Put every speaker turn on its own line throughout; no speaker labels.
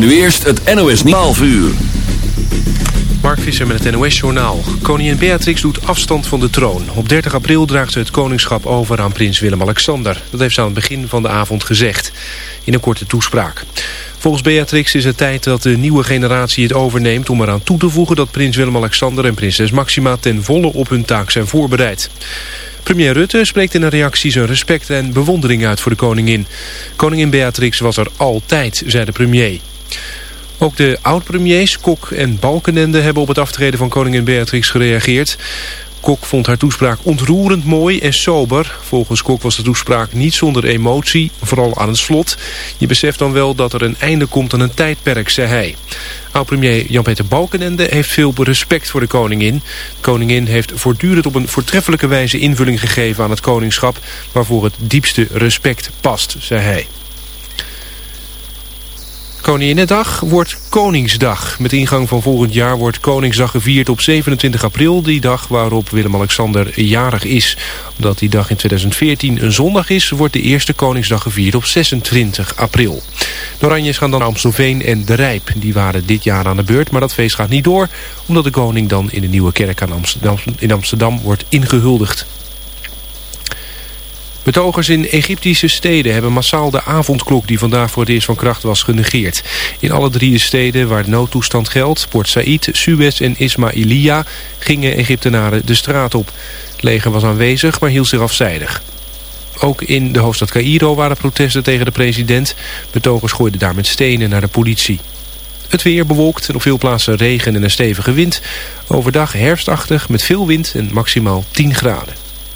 Maar nu eerst het NOS Nieuws. uur.
Mark Visser met het NOS-journaal. Koningin Beatrix doet afstand van de troon. Op 30 april draagt ze het koningschap over aan prins Willem-Alexander. Dat heeft ze aan het begin van de avond gezegd. In een korte toespraak. Volgens Beatrix is het tijd dat de nieuwe generatie het overneemt... om eraan toe te voegen dat prins Willem-Alexander en prinses Maxima... ten volle op hun taak zijn voorbereid. Premier Rutte spreekt in een reactie zijn respect en bewondering uit voor de koningin. Koningin Beatrix was er altijd, zei de premier. Ook de oud-premiers Kok en Balkenende hebben op het aftreden van koningin Beatrix gereageerd. Kok vond haar toespraak ontroerend mooi en sober. Volgens Kok was de toespraak niet zonder emotie, vooral aan het slot. Je beseft dan wel dat er een einde komt aan een tijdperk, zei hij. Oud-premier Jan-Peter Balkenende heeft veel respect voor de koningin. De koningin heeft voortdurend op een voortreffelijke wijze invulling gegeven aan het koningschap... waarvoor het diepste respect past, zei hij. Koninginnedag wordt Koningsdag. Met ingang van volgend jaar wordt Koningsdag gevierd op 27 april... die dag waarop Willem-Alexander jarig is. Omdat die dag in 2014 een zondag is... wordt de eerste Koningsdag gevierd op 26 april. De Oranjes gaan dan Amstelveen en De Rijp. Die waren dit jaar aan de beurt, maar dat feest gaat niet door... omdat de koning dan in de Nieuwe Kerk aan Amsterdam, in Amsterdam wordt ingehuldigd. Betogers in Egyptische steden hebben massaal de avondklok die vandaag voor het eerst van kracht was genegeerd. In alle drie de steden waar noodtoestand geldt, Port Said, Suez en Ismailia, gingen Egyptenaren de straat op. Het leger was aanwezig, maar hield zich afzijdig. Ook in de hoofdstad Cairo waren protesten tegen de president. Betogers gooiden daar met stenen naar de politie. Het weer bewolkt en op veel plaatsen regen en een stevige wind. Overdag herfstachtig met veel wind en maximaal 10 graden.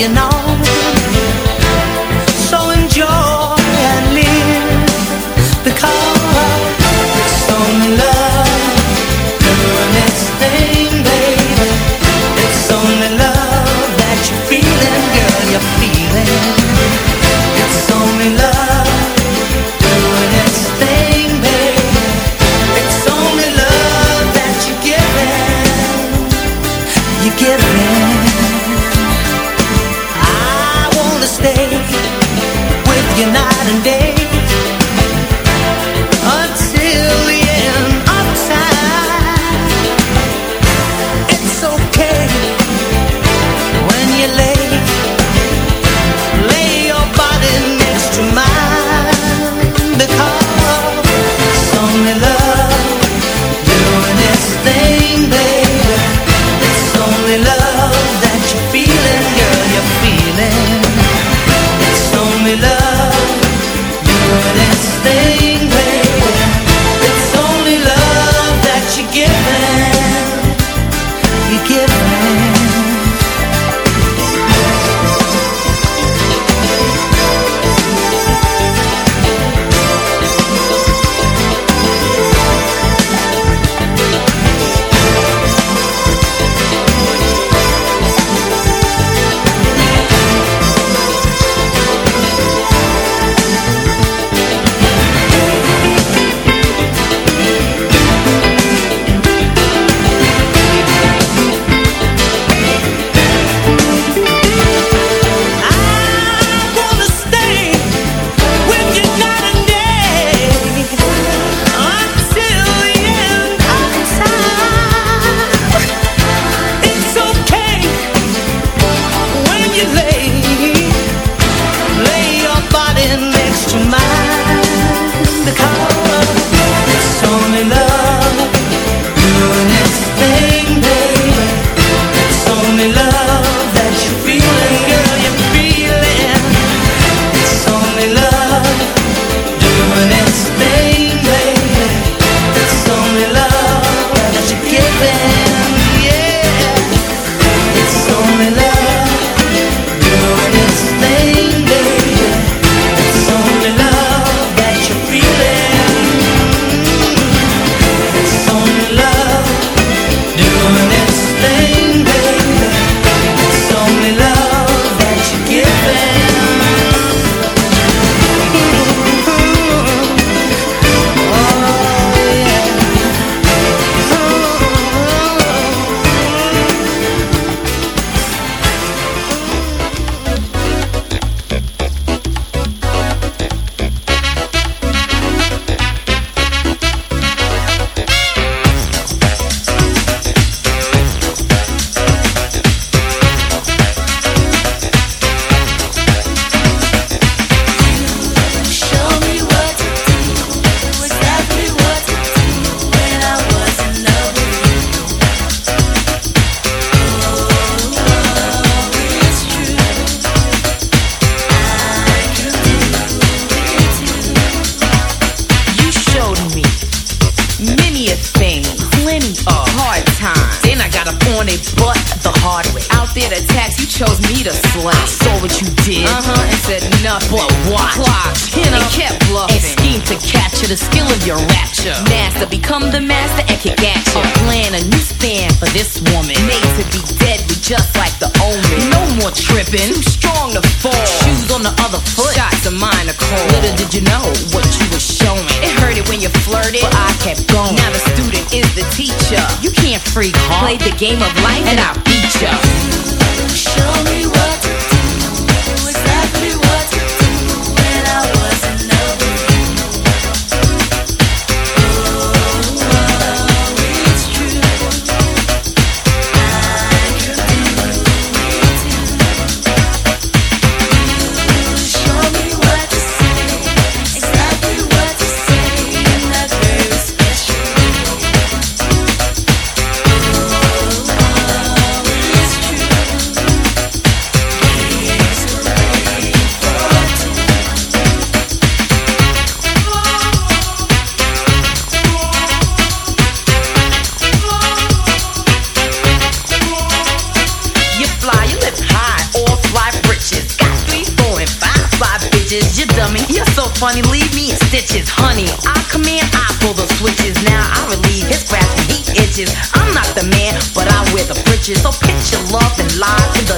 you know. el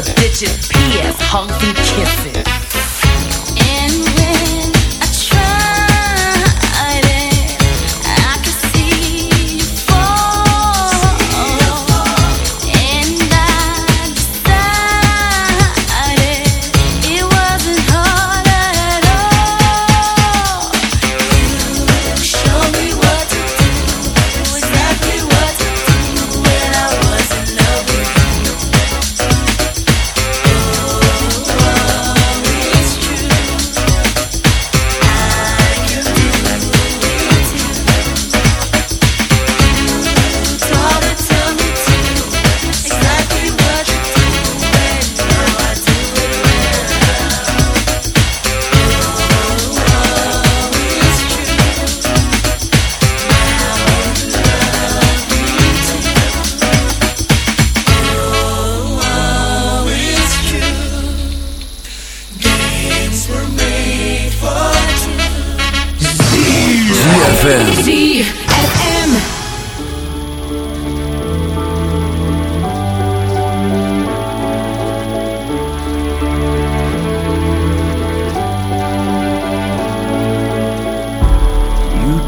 the ditches. P.S. Hugs and kisses.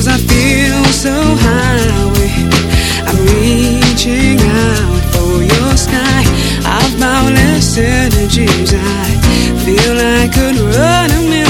Cause I feel so high. I'm reaching out for your sky. I've boundless energies. I feel I could run a million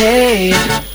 Hey.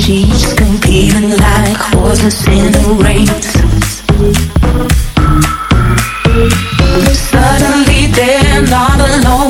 sheets competing like
horses in a race. Suddenly they're not
alone.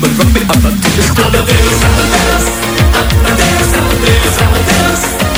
but rub it up until it's dance,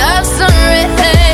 of sun